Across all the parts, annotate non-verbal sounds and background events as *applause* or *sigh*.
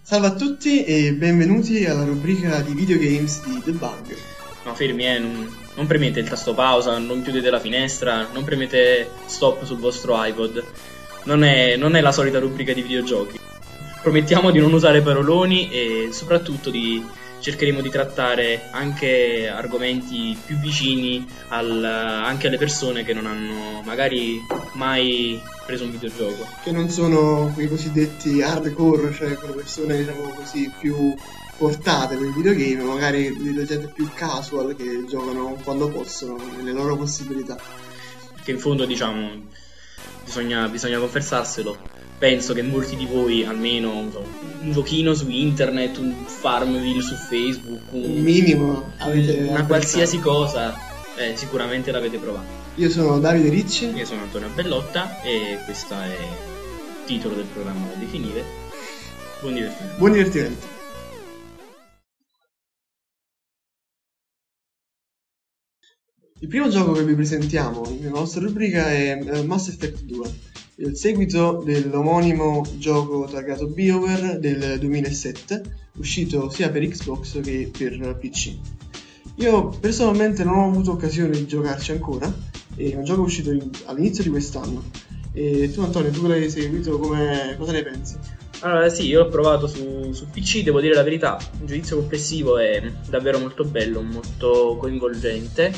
Salve a tutti e benvenuti alla rubrica di videogames di The Bug. No, fermi, eh, non, non premete il tasto pausa, non chiudete la finestra, non premete stop sul vostro iPod. Non è, non è la solita rubrica di videogiochi. Promettiamo di non usare paroloni e soprattutto di cercheremo di trattare anche argomenti più vicini al, anche alle persone che non hanno magari mai preso un videogioco. Che non sono quei cosiddetti hardcore, cioè quelle persone diciamo così più portate per il videogame, magari della gente più casual che giocano quando possono, nelle loro possibilità. Che in fondo diciamo bisogna, bisogna confessarselo penso che molti di voi almeno un giochino su internet, un Farmville su Facebook, un, un minimo una qualsiasi cosa, eh, sicuramente l'avete provato. Io sono Davide Ricci. Io sono Antonio Bellotta e questo è il titolo del programma da definire. Buon divertimento. Buon divertimento. Il primo gioco che vi presentiamo nella nostra rubrica è uh, Mass Effect 2 il seguito dell'omonimo gioco targato BioWare del 2007, uscito sia per Xbox che per PC. Io personalmente non ho avuto occasione di giocarci ancora, è un gioco uscito all'inizio di quest'anno. E tu Antonio, tu l'hai seguito, come, cosa ne pensi? Allora sì, io l'ho provato su, su, PC, devo dire la verità, il giudizio complessivo è davvero molto bello, molto coinvolgente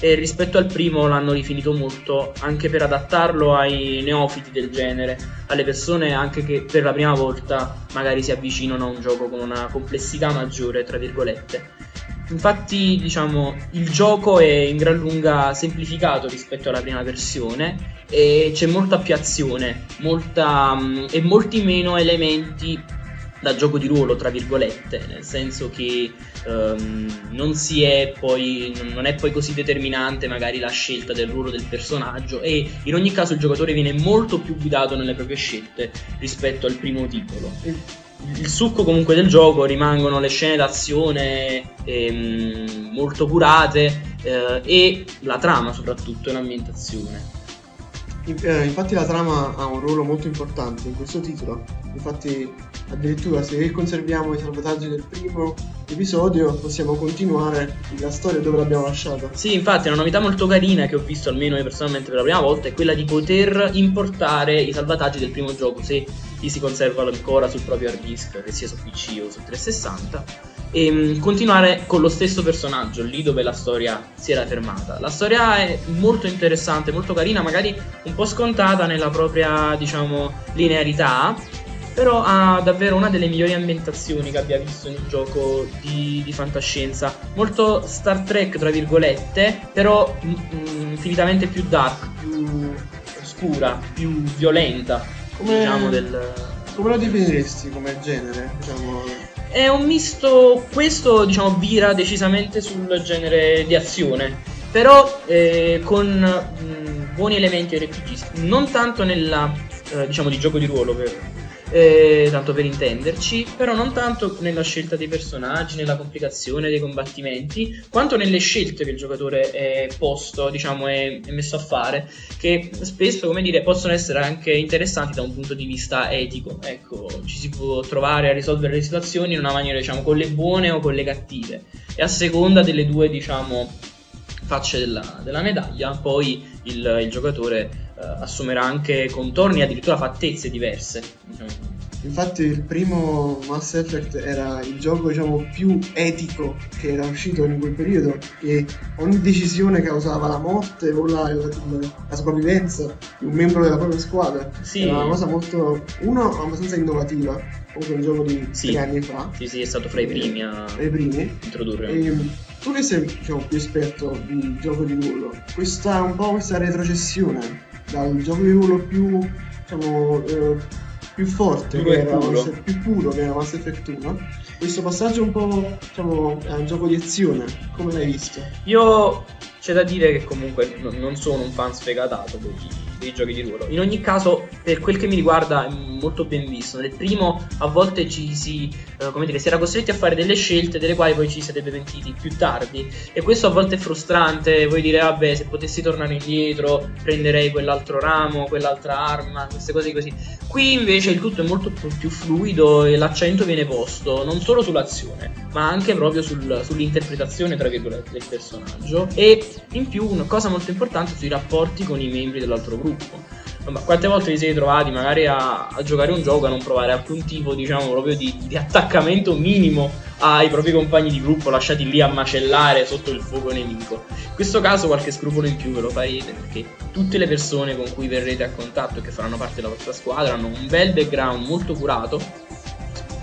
e rispetto al primo l'hanno rifinito molto anche per adattarlo ai neofiti del genere, alle persone anche che per la prima volta magari si avvicinano a un gioco con una complessità maggiore, tra virgolette. Infatti, diciamo, il gioco è in gran lunga semplificato rispetto alla prima versione e c'è molta più azione molta, mm, e molti meno elementi da gioco di ruolo, tra virgolette, nel senso che um, non è poi non è poi così determinante magari la scelta del ruolo del personaggio e in ogni caso il giocatore viene molto più guidato nelle proprie scelte rispetto al primo titolo. Il succo comunque del gioco rimangono le scene d'azione ehm, molto curate eh, e la trama soprattutto e l'ambientazione. Eh, infatti la trama ha un ruolo molto importante in questo titolo, infatti addirittura se conserviamo i salvataggi del primo episodio possiamo continuare la storia dove l'abbiamo lasciata. Sì, infatti una novità molto carina che ho visto almeno io personalmente per la prima volta è quella di poter importare i salvataggi del primo gioco se li si conservano ancora sul proprio hard disk, che sia su PC o su 360 e mm, continuare con lo stesso personaggio lì dove la storia si era fermata. La storia è molto interessante, molto carina, magari un po' scontata nella propria, diciamo, linearità, però ha davvero una delle migliori ambientazioni che abbia visto in un gioco di, di fantascienza. Molto Star Trek, tra virgolette, però m- m- infinitamente più dark, più oscura, più violenta, come, diciamo, del... Come lo definiresti come genere? Diciamo... È un misto, questo diciamo vira decisamente sul genere di azione, però eh, con mh, buoni elementi RPG, non tanto nella, eh, diciamo, di gioco di ruolo, per, eh, tanto per intenderci, però non tanto nella scelta dei personaggi, nella complicazione dei combattimenti, quanto nelle scelte che il giocatore è posto, diciamo, è, è messo a fare, che spesso, come dire, possono essere anche interessanti da un punto di vista etico. Ecco, ci si può trovare a risolvere le situazioni in una maniera, diciamo, con le buone o con le cattive, e a seconda delle due, diciamo, facce della, della medaglia, poi il, il giocatore assumerà anche contorni e addirittura fattezze diverse. Diciamo. Infatti il primo Mass Effect era il gioco diciamo, più etico che era uscito in quel periodo, che ogni decisione causava la morte o la, la, la sopravvivenza di un membro della propria squadra. Sì. Era una cosa molto, uno, abbastanza innovativa, comunque un gioco di sì. tre anni fa. Sì, sì, è stato fra i primi a primi. introdurre. E, tu che sei diciamo, più esperto di gioco di ruolo, questa, un po' questa retrocessione dal gioco di ruolo più, diciamo, eh, più forte, che era puro. Più puro che era Mass Effect 1. Questo passaggio un po', diciamo, è un gioco di azione, come l'hai visto? Io c'è da dire che comunque non sono un fan sfegatato di dei giochi di ruolo. In ogni caso, per quel che mi riguarda, è molto ben visto. Nel primo, a volte ci si, come dire, si era costretti a fare delle scelte delle quali poi ci sarebbe pentiti più tardi. E questo a volte è frustrante. Vuoi dire, vabbè, se potessi tornare indietro, prenderei quell'altro ramo, quell'altra arma, queste cose così. Qui invece il tutto è molto più fluido e l'accento viene posto non solo sull'azione, ma anche proprio sul, sull'interpretazione, tra virgolette, del personaggio. E in più, una cosa molto importante sui rapporti con i membri dell'altro gruppo. Ma quante volte vi siete trovati magari a, a, giocare un gioco a non provare alcun tipo, diciamo, proprio di, di, attaccamento minimo ai propri compagni di gruppo lasciati lì a macellare sotto il fuoco nemico? In questo caso qualche scrupolo in più ve lo farete perché tutte le persone con cui verrete a contatto e che faranno parte della vostra squadra hanno un bel background molto curato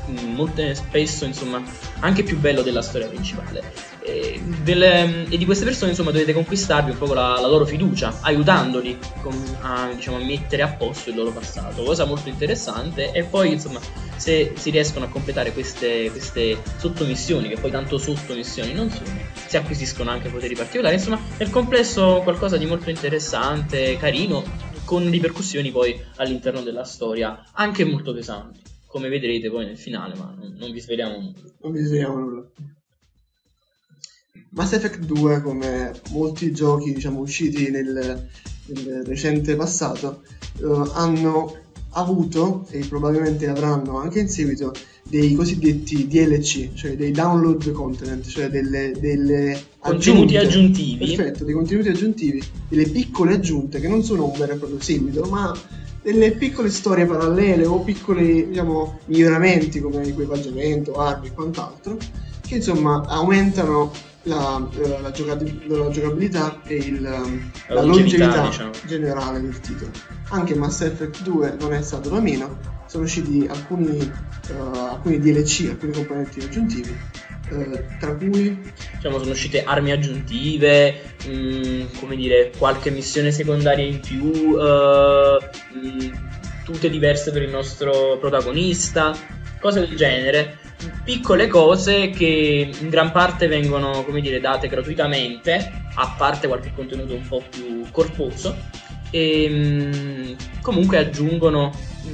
molte spesso insomma anche più bello della storia principale e, delle, e di queste persone insomma dovete conquistarvi un po' la, la loro fiducia aiutandoli con, a, diciamo, a mettere a posto il loro passato cosa molto interessante e poi insomma se si riescono a completare queste, queste sottomissioni che poi tanto sottomissioni non sono si acquisiscono anche poteri particolari insomma nel complesso qualcosa di molto interessante carino con ripercussioni poi all'interno della storia anche molto pesanti come vedrete poi nel finale, ma non, non vi sveliamo nulla. Non vi sveliamo nulla. Mass Effect 2, come molti giochi diciamo, usciti nel, nel recente passato, uh, hanno avuto e probabilmente avranno anche in seguito dei cosiddetti DLC, cioè dei download content, cioè delle, delle contenuti aggiunte, aggiuntivi. Perfetto, dei contenuti aggiuntivi, delle piccole aggiunte che non sono un vero e proprio seguito, ma delle piccole storie parallele o piccoli diciamo, miglioramenti come equipaggiamento, armi e quant'altro che insomma aumentano la, eh, la, giocabil- la giocabilità e il, la, la longevità, longevità diciamo. generale del titolo. Anche Mass Effect 2 non è stato da meno, sono usciti alcuni, uh, alcuni DLC, alcuni componenti aggiuntivi eh, tra cui diciamo, sono uscite armi aggiuntive, mh, mm, come dire, qualche missione secondaria in più, uh, mh, tutte diverse per il nostro protagonista, cose del genere. Piccole cose che in gran parte vengono, come dire, date gratuitamente, a parte qualche contenuto un po' più corposo, e mh, comunque aggiungono,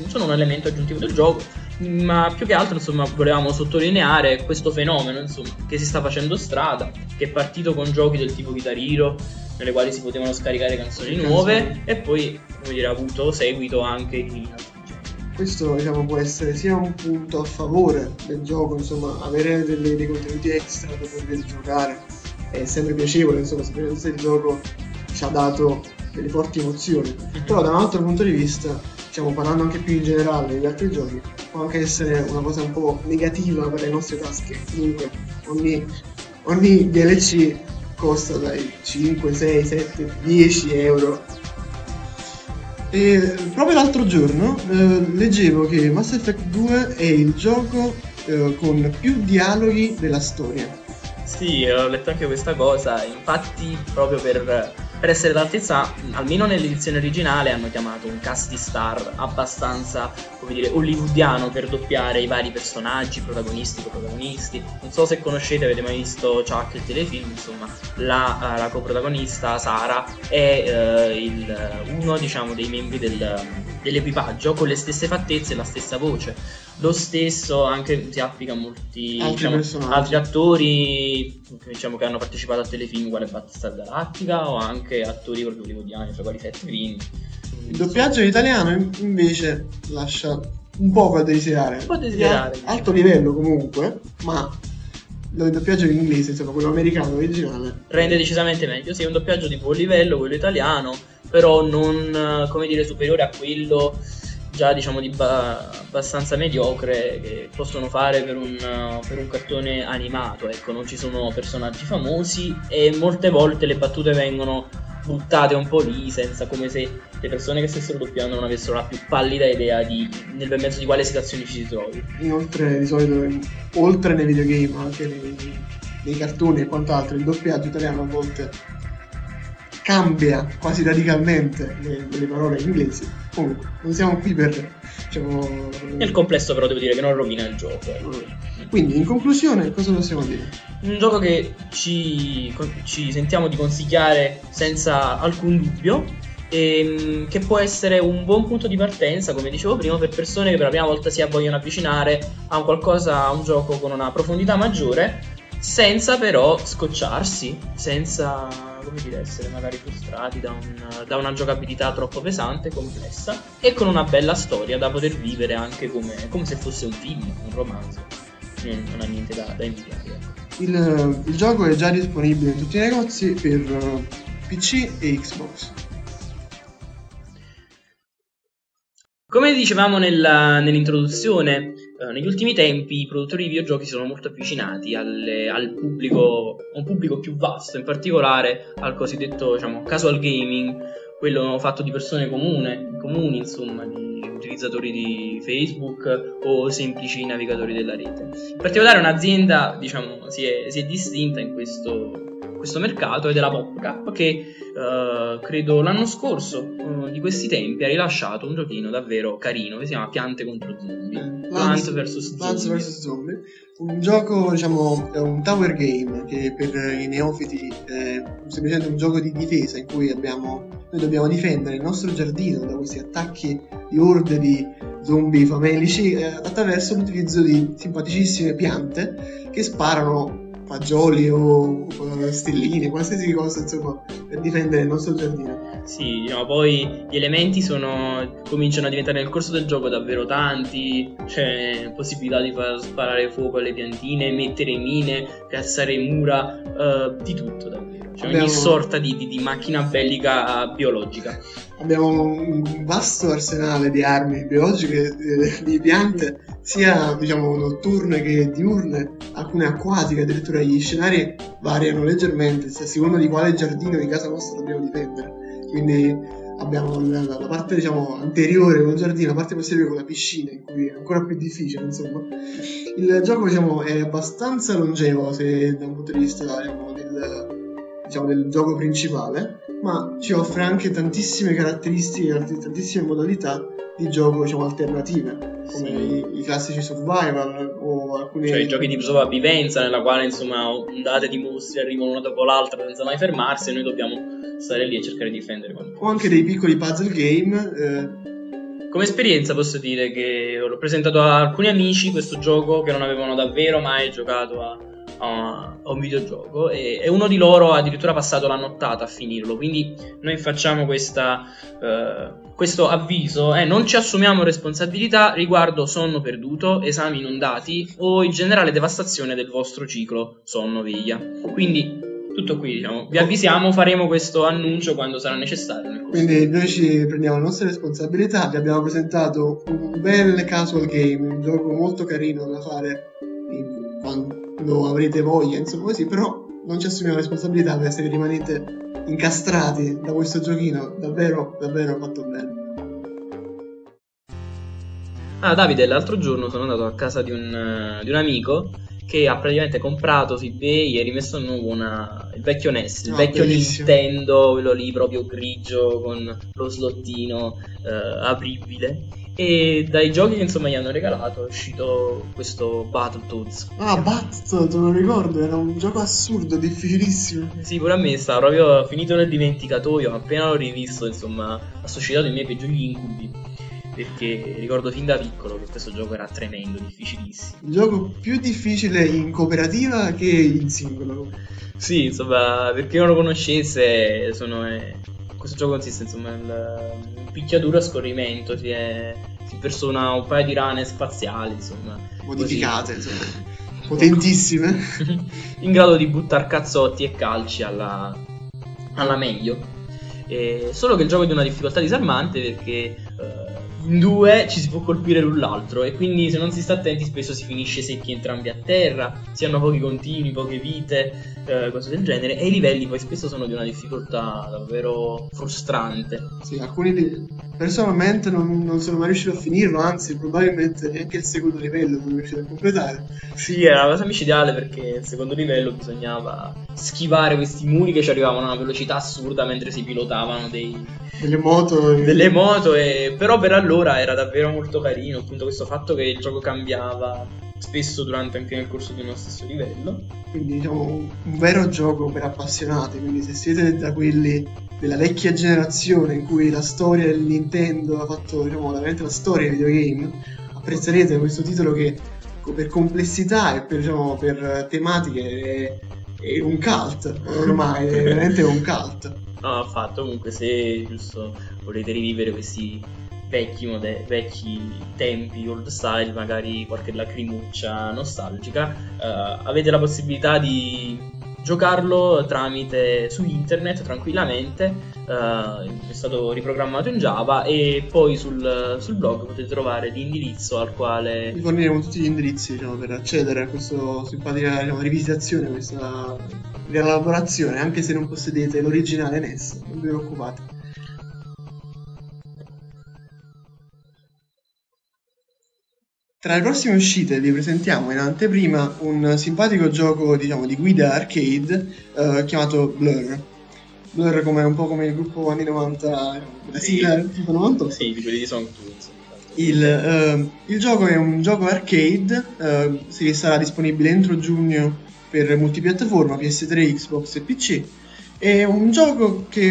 sono un elemento aggiuntivo del gioco ma più che altro insomma volevamo sottolineare questo fenomeno insomma che si sta facendo strada che è partito con giochi del tipo Guitar Hero nelle quali si potevano scaricare canzoni nuove e poi come dire ha avuto seguito anche in questo diciamo, può essere sia un punto a favore del gioco insomma avere delle, dei contenuti extra per poter giocare è sempre piacevole insomma sapere se il gioco ci ha dato delle forti emozioni però da un altro punto di vista diciamo parlando anche più in generale degli altri giochi può anche essere una cosa un po' negativa per le nostre tasche. Comunque ogni, ogni DLC costa dai 5, 6, 7, 10 euro. E proprio l'altro giorno eh, leggevo che Mass Effect 2 è il gioco eh, con più dialoghi della storia. Sì, ho letto anche questa cosa, infatti proprio per per essere d'altezza, almeno nell'edizione originale hanno chiamato un cast di star abbastanza, come dire, hollywoodiano per doppiare i vari personaggi, protagonisti, coprotagonisti. Non so se conoscete, avete mai visto Chuck il telefilm, insomma, la, la coprotagonista Sara è uh, il, uno, diciamo, dei membri del, dell'equipaggio con le stesse fattezze e la stessa voce. Lo stesso anche si applica a molti altri, diciamo, altri attori diciamo, che hanno partecipato a telefilm quale Battlestar Galactica o anche attori proprio hollywoodiani, fra quali Seth Green. Il doppiaggio italiano invece lascia un po' a desiderare. Un po' a desiderare. Alto livello comunque, ma il doppiaggio in inglese, insomma, quello americano originale. Rende decisamente meglio. Sì, è un doppiaggio di buon livello, quello italiano, però non, come dire, superiore a quello già diciamo di ba- abbastanza mediocre che possono fare per un, per un, cartone animato ecco non ci sono personaggi famosi e molte volte le battute vengono buttate un po' lì senza come se le persone che stessero doppiando non avessero la più pallida idea di nel bel mezzo di quale situazione ci si trovi. Inoltre di solito oltre nei videogame anche nei, nei cartoni e quant'altro il doppiaggio italiano a volte cambia quasi radicalmente le, le parole inglesi. Comunque, non siamo qui per. Diciamo, Nel complesso, però, devo dire che non rovina il gioco. Eh. Quindi, in conclusione, cosa possiamo dire? Un gioco che ci, ci sentiamo di consigliare senza alcun dubbio. ehm, che può essere un buon punto di partenza, come dicevo prima, per persone che per la prima volta si vogliono avvicinare a un qualcosa, a un gioco con una profondità maggiore, senza però scocciarsi, senza come dire, essere magari frustrati da, un, da, una giocabilità troppo pesante complessa e con una bella storia da poter vivere anche come, come se fosse un film, un romanzo. Non, ha niente da, da invidiare. Ecco. Il, il, gioco è già disponibile in tutti i negozi per uh, PC e Xbox. Come dicevamo nella, nell'introduzione, eh, negli ultimi tempi i produttori di videogiochi sono molto avvicinati alle, al pubblico, un pubblico più vasto, in particolare al cosiddetto diciamo, casual gaming, quello fatto di persone comune, comuni, insomma, di utilizzatori di Facebook o semplici navigatori della rete. In particolare un'azienda diciamo, si, è, si è distinta in questo questo mercato è la PopCap che uh, credo l'anno scorso uh, di questi tempi ha rilasciato un giochino davvero carino che si chiama Piante contro Zombie. Eh, Plants, vs vs Zombie. un gioco diciamo è un tower game che per i neofiti è semplicemente un gioco di difesa in cui abbiamo, noi dobbiamo difendere il nostro giardino da questi attacchi di orde di zombie famelici eh, attraverso l'utilizzo di simpaticissime piante che sparano fagioli o stelline, qualsiasi cosa insomma per difendere il nostro giardino. Sì, diciamo, poi gli elementi sono, cominciano a diventare nel corso del gioco davvero tanti, c'è possibilità di far sparare fuoco alle piantine, mettere mine, piazzare mura, uh, di tutto davvero, cioè Abbiamo... ogni sorta di, di, di macchina bellica biologica abbiamo un vasto arsenale di armi biologiche, eh, di piante, sia diciamo notturne che diurne, alcune acquatiche, addirittura gli scenari variano leggermente a seconda di quale giardino di casa nostra dobbiamo difendere. Quindi abbiamo la, la parte diciamo anteriore con il giardino, la parte posteriore con la piscina, in cui è ancora più difficile, insomma. Il gioco diciamo è abbastanza longevo se da un punto di vista diciamo, diciamo, del gioco principale, ma ci offre anche tantissime caratteristiche, tantissime modalità di gioco diciamo, alternative, come sì. i, i, classici survival o alcuni... Cioè i giochi di sopravvivenza nella quale insomma ondate di mostri arrivano una dopo l'altra senza mai fermarsi e noi dobbiamo stare lì e cercare di difendere. O anche dei piccoli puzzle game. Eh, come esperienza posso dire che l'ho presentato a alcuni amici questo gioco che non avevano davvero mai giocato a, a, un videogioco e, e, uno di loro ha addirittura passato la nottata a finirlo. Quindi noi facciamo questa, uh, questo avviso eh, non ci assumiamo responsabilità riguardo sonno perduto, esami inondati o in generale devastazione del vostro ciclo sonno-veglia. Quindi tutto qui, diciamo. Vi avvisiamo, faremo questo annuncio quando sarà necessario. Quindi noi ci prendiamo le nostre responsabilità, vi abbiamo presentato un bel casual game, un gioco molto carino da fare quando, avrete voglia, insomma così, però non ci assumiamo responsabilità per se rimanete incastrati da questo giochino, davvero, davvero fatto bene. Ah, Davide, l'altro giorno sono andato a casa di un, di un amico che ha praticamente comprato su eBay e rimesso a nuovo una, il vecchio NES, il oh, vecchio bellissimo. Nintendo, quello lì proprio grigio con lo slottino eh, apribile e dai giochi che insomma gli hanno regalato è uscito questo Battletoads. Ah, Battletoads, non ricordo, era un gioco assurdo, difficilissimo. Sì, pure a me sta proprio finito nel dimenticatoio, appena l'ho rivisto, insomma, ha suscitato i miei peggiori incubi. Perché ricordo fin da piccolo che questo gioco era tremendo, difficilissimo. Il gioco più difficile in cooperativa che in singolo. Sì, insomma, per chi non lo conoscesse, sono, eh, questo gioco consiste insomma nel picchiaduro a scorrimento, si, è, si persona un paio di rane spaziali, insomma. Modificate, così. insomma. Potentissime. *laughs* in grado di buttare cazzotti e calci alla, alla meglio. E solo che il gioco è di una difficoltà disarmante perché in due ci si può colpire l'un l'altro e quindi se non si sta attenti spesso si finisce secchi entrambi a terra, si hanno pochi continui, poche vite, eh, cose del genere e i livelli poi spesso sono di una difficoltà davvero frustrante. Sì, alcuni di... personalmente non, non, sono mai riuscito a finirlo, anzi probabilmente neanche il secondo livello non riuscito a completare. Sì, era una cosa micidiale perché il secondo livello bisognava schivare questi muri che ci arrivavano a una velocità assurda mentre si pilotavano dei... delle moto. Delle moto e... però per allora allora era davvero molto carino, appunto questo fatto che il gioco cambiava spesso durante anche nel corso di uno stesso livello. Quindi diciamo un vero gioco per appassionati, quindi se siete da quelli della vecchia generazione in cui la storia del Nintendo ha fatto diciamo, veramente la storia dei videogame, apprezzerete questo titolo che per complessità e per, diciamo, per tematiche è, è un cult, ormai è *laughs* veramente un cult. No, affatto, comunque se giusto volete rivivere questi vecchi, mode- vecchi tempi old style, magari qualche lacrimuccia nostalgica, uh, avete la possibilità di giocarlo tramite su internet tranquillamente uh, è stato riprogrammato in Java e poi sul, sul, blog potete trovare l'indirizzo al quale vi forniremo tutti gli indirizzi diciamo, per accedere a questa simpatica diciamo, rivisitazione questa rielaborazione anche se non possedete l'originale NES non vi preoccupate Tra le prossime uscite vi presentiamo in anteprima un simpatico gioco diciamo, di guida arcade uh, chiamato Blur. Blur come, un po' come il gruppo anni 90, la sigla tipo 98. Sì, di quelli di Song il, uh, il, gioco è un gioco arcade, uh, si sarà disponibile entro giugno per multipiattaforma, PS3, Xbox e PC. È un gioco che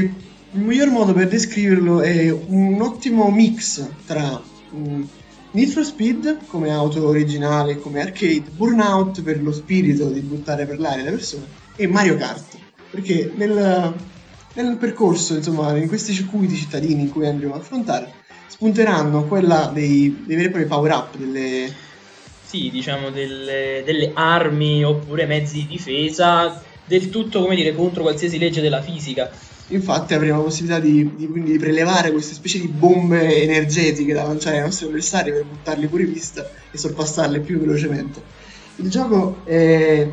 il miglior modo per descriverlo è un ottimo mix tra um, Need for Speed come auto originale, come arcade, Burnout per lo spirito di buttare per l'aria le persone e Mario Kart. Perché nel, nel percorso, insomma, in questi circuiti cittadini in cui andremo a affrontare spunteranno quella dei, dei veri e propri power up, delle... Sì, diciamo delle, delle armi oppure mezzi di difesa del tutto, come dire, contro qualsiasi legge della fisica Infatti avremo la possibilità di, di, di, prelevare queste specie di bombe energetiche da lanciare ai nostri avversari per buttarli fuori vista e sorpassarle più velocemente. Il gioco è,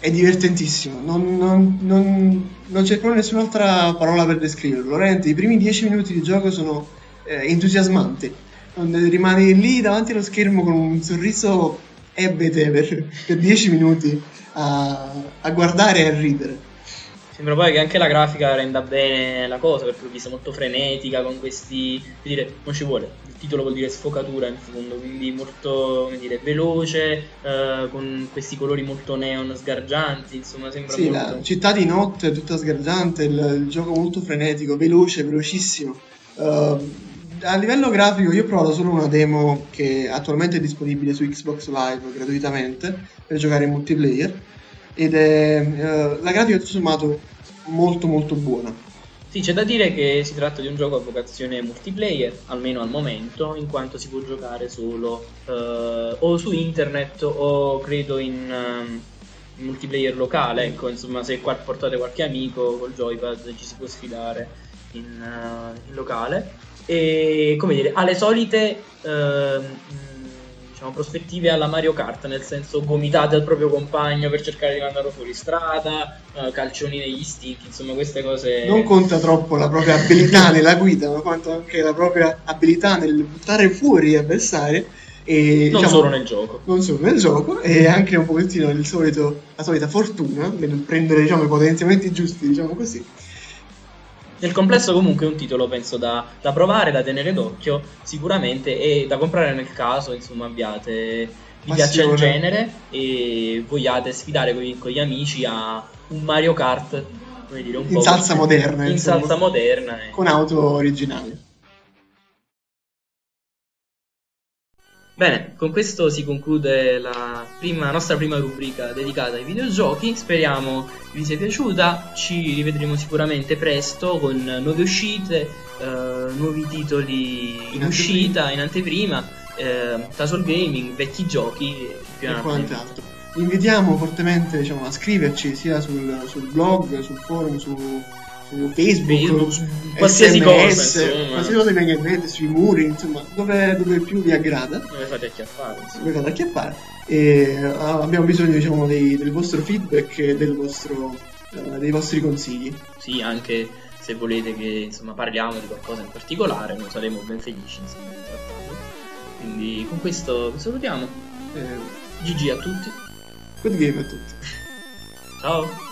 è divertentissimo, non, non, non, non, proprio nessun'altra parola per descriverlo. Veramente i primi dieci minuti di gioco sono eh, entusiasmanti. Rimani lì davanti allo schermo con un sorriso ebete per, per dieci minuti a, a guardare e a ridere. Sembra poi che anche la grafica renda bene la cosa, perché l'ho vista molto frenetica, con questi... Dire, non ci vuole, il titolo vuol dire sfocatura in fondo, quindi molto, come dire, veloce, eh, con questi colori molto neon sgargianti, insomma sembra sì, molto... la città di notte è tutta sgargiante, il, il gioco molto frenetico, veloce, velocissimo. Uh, a livello grafico io ho provato solo una demo che attualmente è disponibile su Xbox Live gratuitamente per giocare in multiplayer ed è eh, la grafica tutto sommato molto molto buona. Sì, c'è da dire che si tratta di un gioco a vocazione multiplayer, almeno al momento, in quanto si può giocare solo eh, o su internet o credo in, um, multiplayer locale, ecco, insomma, se qua portate qualche amico col joypad ci si può sfidare in, uh, in locale. E come dire, ha le solite uh, diciamo, prospettive alla Mario Kart, nel senso gomitate al proprio compagno per cercare di mandarlo fuori strada, uh, calcioni negli stick, insomma queste cose... Non conta troppo la propria *laughs* abilità nella guida, ma conta anche la propria abilità nel buttare fuori gli avversari. E, non diciamo, solo nel gioco. Non solo nel gioco, e anche un pochettino solito, la solita fortuna nel prendere diciamo, i potenziamenti giusti, diciamo così. Nel complesso comunque è un titolo penso da, da, provare, da tenere d'occhio sicuramente e da comprare nel caso insomma abbiate vi piace il genere e vogliate sfidare con, con, gli amici a un Mario Kart come dire, un in po salsa moderna in insomma, salsa moderna e... con auto originali Bene, con questo si conclude la prima, nostra prima rubrica dedicata ai videogiochi. Speriamo vi sia piaciuta. Ci rivedremo sicuramente presto con nuove uscite, eh, nuovi titoli in, in uscita, in anteprima, eh, casual gaming, vecchi giochi e quant'altro. Vi invitiamo fortemente diciamo, a scriverci sia sul, sul blog, sul forum, su su Facebook, Facebook su qualsiasi SMS, cosa, insomma. qualsiasi cosa vi venga in mente, sui muri, insomma, dove, dove più vi aggrada. Dove fate acchiappare. Insomma. Dove fate acchiappare. E uh, abbiamo bisogno, diciamo, dei, del vostro feedback e del vostro, uh, dei vostri consigli. Sì, anche se volete che insomma, parliamo di qualcosa in particolare, noi saremo ben felici insomma, di trattarlo. Quindi con questo vi salutiamo. Eh, GG a tutti. Good game a tutti. Ciao.